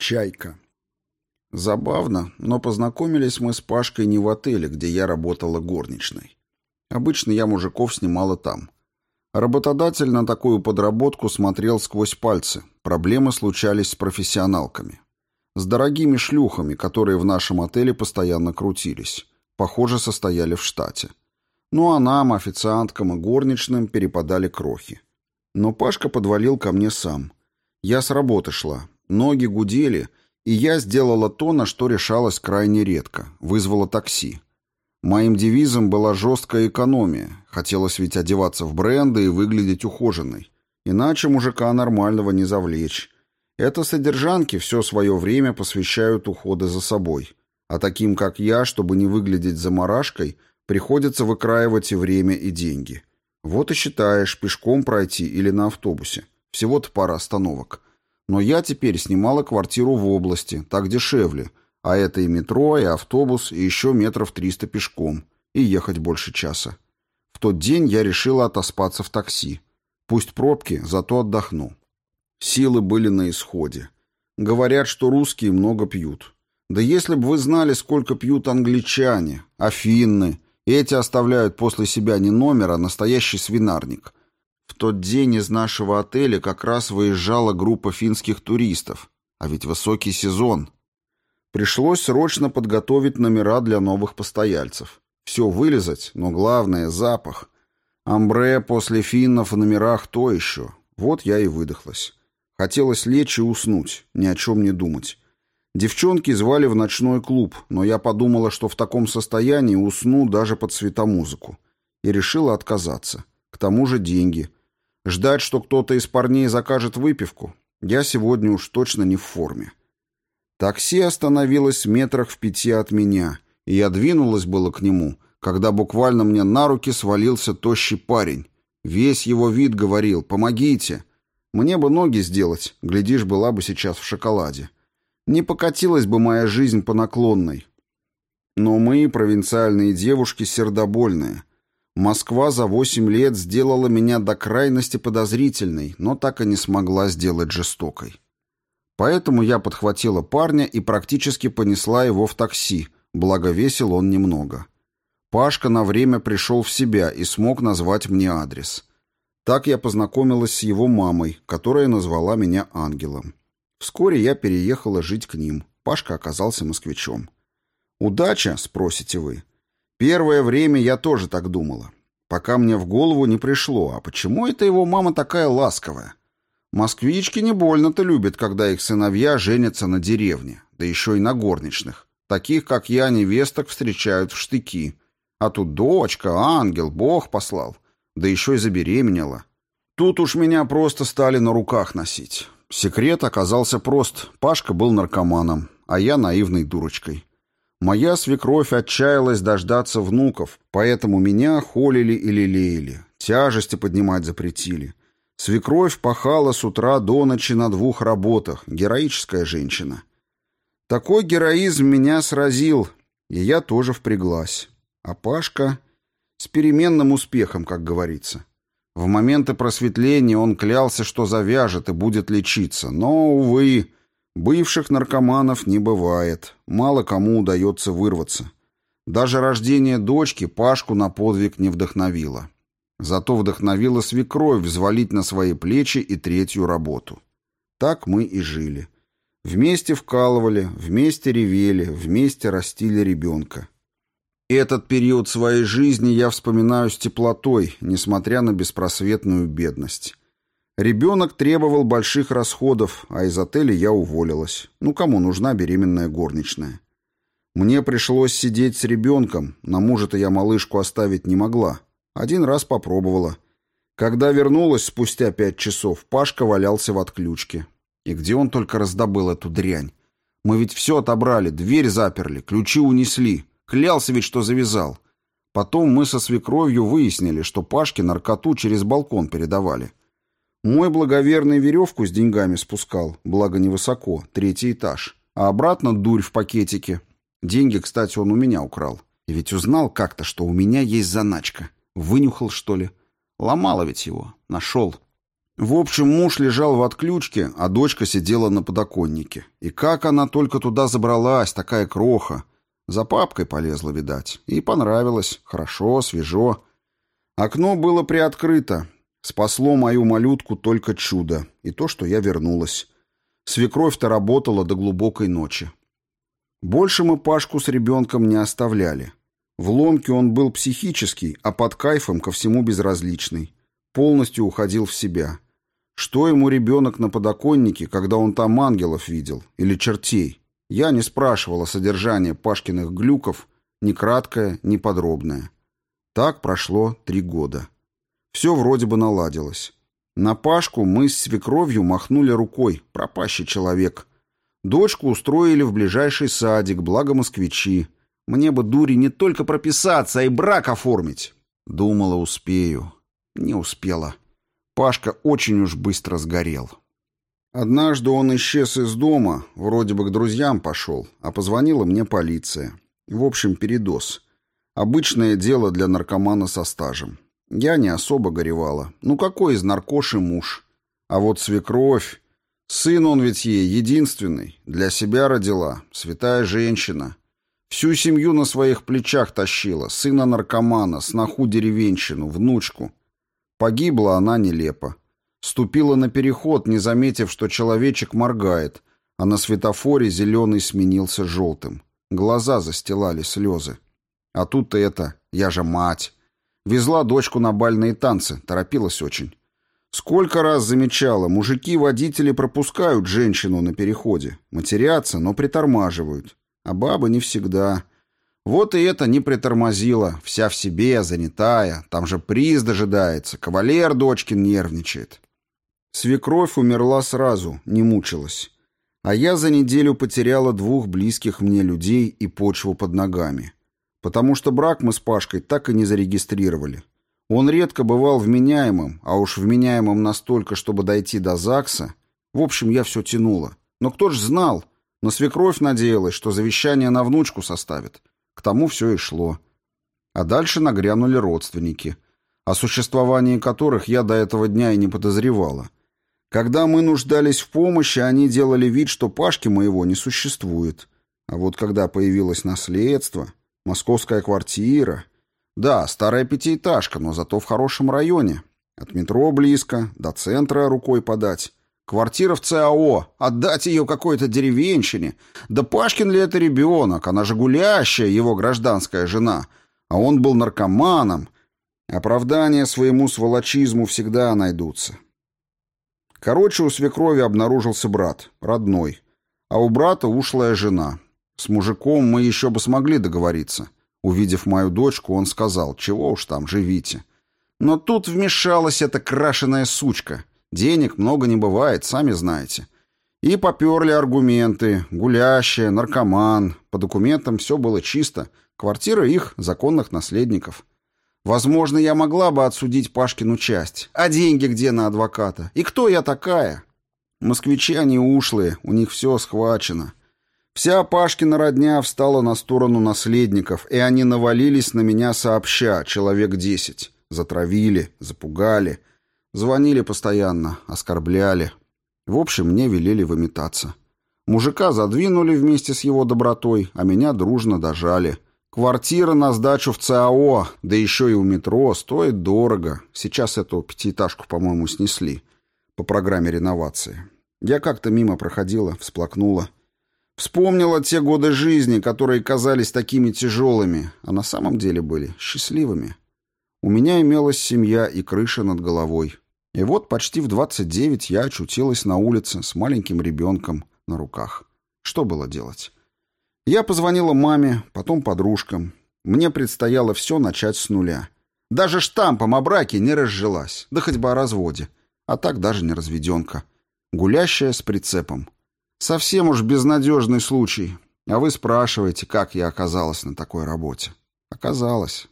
Чайка. Забавно, но познакомились мы с Пашкой не в отеле, где я работала горничной. Обычно я мужиков снимала там. Работодатель на такую подработку смотрел сквозь пальцы. Проблемы случались с профессионалками. С дорогими шлюхами, которые в нашем отеле постоянно крутились. Похоже, состояли в штате. Ну а нам, официанткам и горничным, перепадали крохи. Но Пашка подвалил ко мне сам. Я с работы шла, Ноги гудели, и я сделала то, на что решалась крайне редко. Вызвала такси. Моим девизом была жесткая экономия. Хотелось ведь одеваться в бренды и выглядеть ухоженной. Иначе мужика нормального не завлечь. Это содержанки все свое время посвящают уходы за собой. А таким, как я, чтобы не выглядеть заморашкой, приходится выкраивать и время, и деньги. Вот и считаешь, пешком пройти или на автобусе. Всего-то пара остановок. Но я теперь снимала квартиру в области, так дешевле, а это и метро, и автобус, и еще метров триста пешком, и ехать больше часа. В тот день я решила отоспаться в такси. Пусть пробки, зато отдохну. Силы были на исходе. Говорят, что русские много пьют. Да если бы вы знали, сколько пьют англичане, афинны, эти оставляют после себя не номер, а настоящий свинарник – в тот день из нашего отеля как раз выезжала группа финских туристов, а ведь высокий сезон. Пришлось срочно подготовить номера для новых постояльцев. Все вылезать, но главное — запах. Амбре после финнов в номерах то еще. Вот я и выдохлась. Хотелось лечь и уснуть, ни о чем не думать. Девчонки звали в ночной клуб, но я подумала, что в таком состоянии усну даже под светомузыку. И решила отказаться. К тому же деньги — Ждать, что кто-то из парней закажет выпивку, я сегодня уж точно не в форме. Такси остановилось в метрах в пяти от меня, и я двинулась было к нему, когда буквально мне на руки свалился тощий парень. Весь его вид говорил «помогите». Мне бы ноги сделать, глядишь, была бы сейчас в шоколаде. Не покатилась бы моя жизнь по наклонной. Но мы, провинциальные девушки, сердобольные — Москва за восемь лет сделала меня до крайности подозрительной, но так и не смогла сделать жестокой. Поэтому я подхватила парня и практически понесла его в такси, благо весил он немного. Пашка на время пришел в себя и смог назвать мне адрес. Так я познакомилась с его мамой, которая назвала меня ангелом. Вскоре я переехала жить к ним. Пашка оказался москвичом. «Удача?» — спросите вы. Первое время я тоже так думала, пока мне в голову не пришло, а почему это его мама такая ласковая? Москвички не больно-то любят, когда их сыновья женятся на деревне, да еще и на горничных. Таких, как я, невесток встречают в штыки. А тут дочка, ангел, Бог послал. Да еще и забеременела. Тут уж меня просто стали на руках носить. Секрет оказался прост. Пашка был наркоманом, а я наивной дурочкой. Моя свекровь отчаялась дождаться внуков, поэтому меня холили и лелеяли, тяжести поднимать запретили. Свекровь пахала с утра до ночи на двух работах, героическая женщина. Такой героизм меня сразил, и я тоже впряглась. А Пашка с переменным успехом, как говорится. В моменты просветления он клялся, что завяжет и будет лечиться, но, увы, Бывших наркоманов не бывает, мало кому удается вырваться. Даже рождение дочки Пашку на подвиг не вдохновило. Зато вдохновило свекровь взвалить на свои плечи и третью работу. Так мы и жили. Вместе вкалывали, вместе ревели, вместе растили ребенка. Этот период своей жизни я вспоминаю с теплотой, несмотря на беспросветную бедность. Ребенок требовал больших расходов, а из отеля я уволилась. Ну, кому нужна беременная горничная? Мне пришлось сидеть с ребенком, на мужа-то я малышку оставить не могла. Один раз попробовала. Когда вернулась спустя пять часов, Пашка валялся в отключке. И где он только раздобыл эту дрянь? Мы ведь все отобрали, дверь заперли, ключи унесли. Клялся ведь, что завязал. Потом мы со свекровью выяснили, что Пашке наркоту через балкон передавали. Мой благоверный веревку с деньгами спускал, благо невысоко, третий этаж. А обратно дурь в пакетике. Деньги, кстати, он у меня украл. И ведь узнал как-то, что у меня есть заначка. Вынюхал, что ли? Ломало ведь его. Нашел. В общем, муж лежал в отключке, а дочка сидела на подоконнике. И как она только туда забралась, такая кроха. За папкой полезла, видать. И понравилось. Хорошо, свежо. Окно было приоткрыто. Спасло мою малютку только чудо. И то, что я вернулась. Свекровь-то работала до глубокой ночи. Больше мы Пашку с ребенком не оставляли. В ломке он был психический, а под кайфом ко всему безразличный. Полностью уходил в себя. Что ему ребенок на подоконнике, когда он там ангелов видел? Или чертей? Я не спрашивал о содержании Пашкиных глюков, ни краткое, ни подробное. Так прошло три года. Все вроде бы наладилось. На Пашку мы с свекровью махнули рукой, пропащий человек. Дочку устроили в ближайший садик, благо москвичи. Мне бы, дури, не только прописаться, а и брак оформить. Думала, успею. Не успела. Пашка очень уж быстро сгорел. Однажды он исчез из дома, вроде бы к друзьям пошел, а позвонила мне полиция. В общем, передоз. Обычное дело для наркомана со стажем. Я не особо горевала. Ну какой из наркоши муж? А вот свекровь... Сын он ведь ей единственный. Для себя родила. Святая женщина. Всю семью на своих плечах тащила. Сына наркомана, сноху деревенщину, внучку. Погибла она нелепо. Ступила на переход, не заметив, что человечек моргает, а на светофоре зеленый сменился желтым. Глаза застилали слезы. А тут-то это, я же мать. Везла дочку на бальные танцы, торопилась очень. Сколько раз замечала, мужики-водители пропускают женщину на переходе. Матерятся, но притормаживают. А бабы не всегда. Вот и это не притормозило, вся в себе, занятая, там же приз дожидается, кавалер дочкин нервничает. Свекровь умерла сразу, не мучилась. А я за неделю потеряла двух близких мне людей и почву под ногами. Потому что брак мы с Пашкой так и не зарегистрировали. Он редко бывал вменяемым, а уж вменяемым настолько, чтобы дойти до ЗАГСа. В общем, я все тянула. Но кто ж знал? На свекровь надеялась, что завещание на внучку составит. К тому все и шло. А дальше нагрянули родственники, о существовании которых я до этого дня и не подозревала. Когда мы нуждались в помощи, они делали вид, что Пашки моего не существует. А вот когда появилось наследство, московская квартира... Да, старая пятиэтажка, но зато в хорошем районе. От метро близко, до центра рукой подать. Квартира в ЦАО. Отдать ее какой-то деревенщине. Да Пашкин ли это ребенок? Она же гулящая, его гражданская жена. А он был наркоманом. Оправдания своему сволочизму всегда найдутся. Короче, у свекрови обнаружился брат, родной. А у брата ушлая жена. С мужиком мы еще бы смогли договориться. Увидев мою дочку, он сказал, чего уж там, живите. Но тут вмешалась эта крашеная сучка — Денег много не бывает, сами знаете. И поперли аргументы. Гулящая, наркоман. По документам все было чисто. Квартира их, законных наследников. Возможно, я могла бы отсудить Пашкину часть. А деньги где на адвоката? И кто я такая? Москвичи они ушлые, у них все схвачено. Вся Пашкина родня встала на сторону наследников, и они навалились на меня сообща, человек десять. Затравили, запугали, Звонили постоянно, оскорбляли. В общем, мне велели выметаться. Мужика задвинули вместе с его добротой, а меня дружно дожали. Квартира на сдачу в ЦАО, да еще и у метро, стоит дорого. Сейчас эту пятиэтажку, по-моему, снесли по программе реновации. Я как-то мимо проходила, всплакнула. Вспомнила те годы жизни, которые казались такими тяжелыми, а на самом деле были счастливыми. У меня имелась семья и крыша над головой. И вот почти в 29 я очутилась на улице с маленьким ребенком на руках. Что было делать? Я позвонила маме, потом подружкам. Мне предстояло все начать с нуля. Даже штампом о браке не разжилась, да хоть бы о разводе. А так даже не разведенка. Гулящая с прицепом. Совсем уж безнадежный случай. А вы спрашиваете, как я оказалась на такой работе. Оказалось.